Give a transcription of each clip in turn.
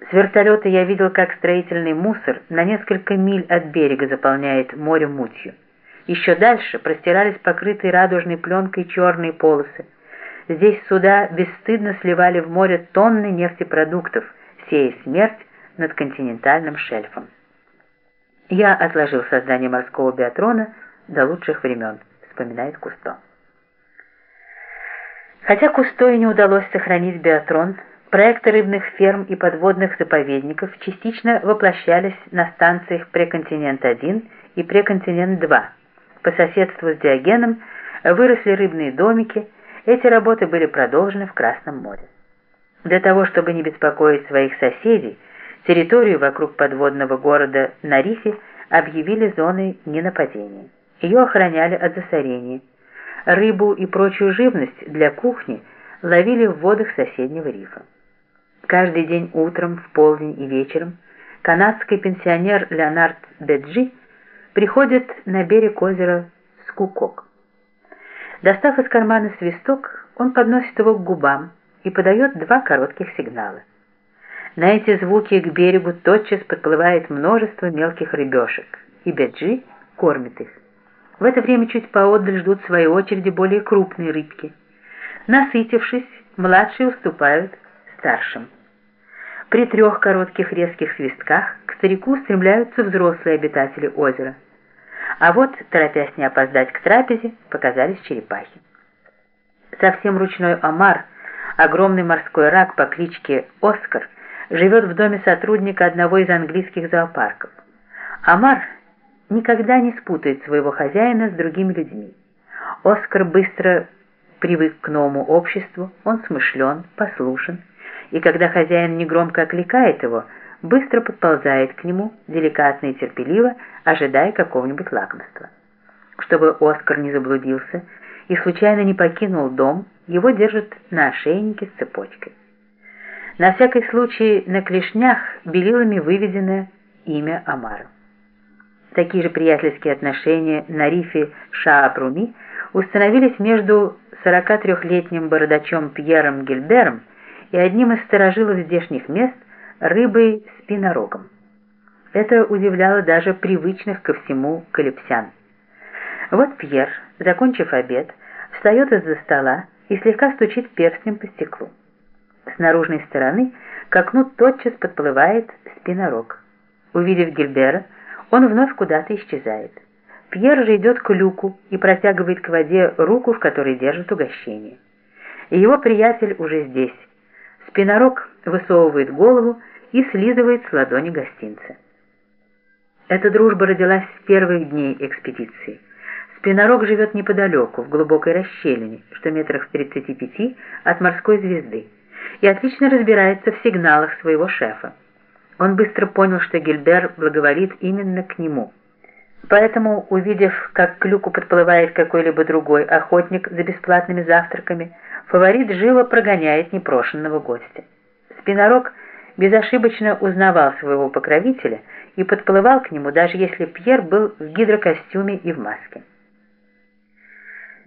С вертолета я видел, как строительный мусор на несколько миль от берега заполняет море мутью. Еще дальше простирались покрытые радужной пленкой черные полосы. Здесь суда бесстыдно сливали в море тонны нефтепродуктов, сея смерть над континентальным шельфом. Я отложил создание морского биатрона до лучших времен, вспоминает Кусто. Хотя Кусто и не удалось сохранить биатрон, проекты рыбных ферм и подводных заповедников частично воплощались на станциях Преконтинент-1 и Преконтинент-2. По соседству с Диогеном выросли рыбные домики, эти работы были продолжены в Красном море. Для того, чтобы не беспокоить своих соседей, территорию вокруг подводного города на рифе объявили зоной ненападения. Ее охраняли от засорения. Рыбу и прочую живность для кухни ловили в водах соседнего рифа. Каждый день утром, в полдень и вечером канадский пенсионер Леонард Беджи приходит на берег озера Скукок. Достав из кармана свисток, он подносит его к губам и подает два коротких сигнала. На эти звуки к берегу тотчас подплывает множество мелких рыбешек, и Беджи кормит их. В это время чуть поодаль ждут в своей очереди более крупные рыбки. Насытившись, младшие уступают старшим. При трех коротких резких свистках к старику стремляются взрослые обитатели озера. А вот, торопясь не опоздать к трапезе, показались черепахи. Совсем ручной омар, огромный морской рак по кличке Оскар, живет в доме сотрудника одного из английских зоопарков. Омар никогда не спутает своего хозяина с другими людьми. Оскар быстро привык к новому обществу, он смышлен, послушен, и когда хозяин негромко окликает его, быстро подползает к нему, деликатно и терпеливо, ожидая какого-нибудь лакомства. Чтобы Оскар не заблудился и случайно не покинул дом, его держат на ошейнике с цепочкой. На всякий случай на клешнях белилами выведено имя Амара. Такие же приятельские отношения на рифе Шаапруми установились между 43-летним бородачом Пьером Гильбером и одним из сторожилов здешних мест рыбой спинорогом. Это удивляло даже привычных ко всему калипсян. Вот Пьер, закончив обед, встает из-за стола и слегка стучит перстнем по стеклу. С наружной стороны к окну тотчас подплывает спинорог. Увидев Гильбера, он вновь куда-то исчезает. Пьер же идет к люку и протягивает к воде руку, в которой держит угощение. И его приятель уже здесь. Спинорог высовывает голову и слизывает с ладони гостинца. Эта дружба родилась с первых дней экспедиции. Спинорог живет неподалеку, в глубокой расщелине, что метрах в 35 от морской звезды, и отлично разбирается в сигналах своего шефа. Он быстро понял, что Гильбер благоволит именно к нему. Поэтому, увидев, как к люку подплывает какой-либо другой охотник за бесплатными завтраками, фаворит живо прогоняет непрошенного гостя. Спинорог безошибочно узнавал своего покровителя и подплывал к нему, даже если Пьер был в гидрокостюме и в маске.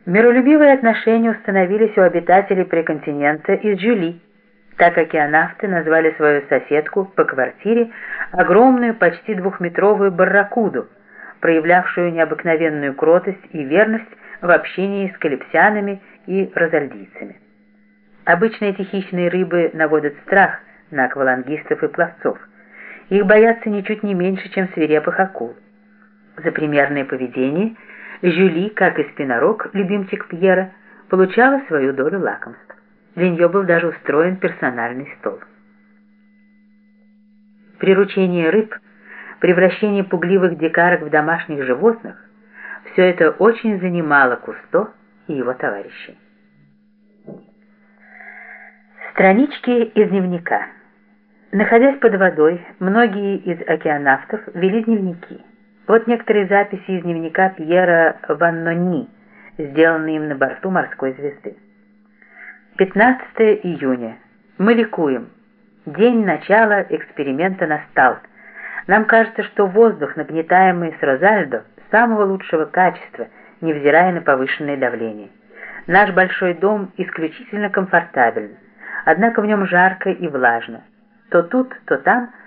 Миролюбивые отношения установились у обитателей преконтинента из Жюли, так как ионавты назвали свою соседку по квартире огромную, почти двухметровую барракуду, проявлявшую необыкновенную кротость и верность в общении с калипсянами и розальдийцами. Обычно эти хищные рыбы наводят страх на аквалангистов и пловцов. Их боятся ничуть не меньше, чем свирепых акул. За примерное поведение Жюли, как и спинорог, любимчик Пьера, получала свою долю лакомств. Для нее был даже устроен персональный стол. Приручение рыб, превращение пугливых дикарок в домашних животных – все это очень занимало Кусто и его товарищей. Странички из дневника. Находясь под водой, многие из океанавтов вели дневники. Вот некоторые записи из дневника Пьера Ваннони, сделанные им на борту морской звезды. 15 июня. Мы ликуем. День начала эксперимента настал. Нам кажется, что воздух, нагнетаемый с Розальдо, самого лучшего качества, невзирая на повышенное давление. Наш большой дом исключительно комфортабелен, однако в нем жарко и влажно. То тут, то там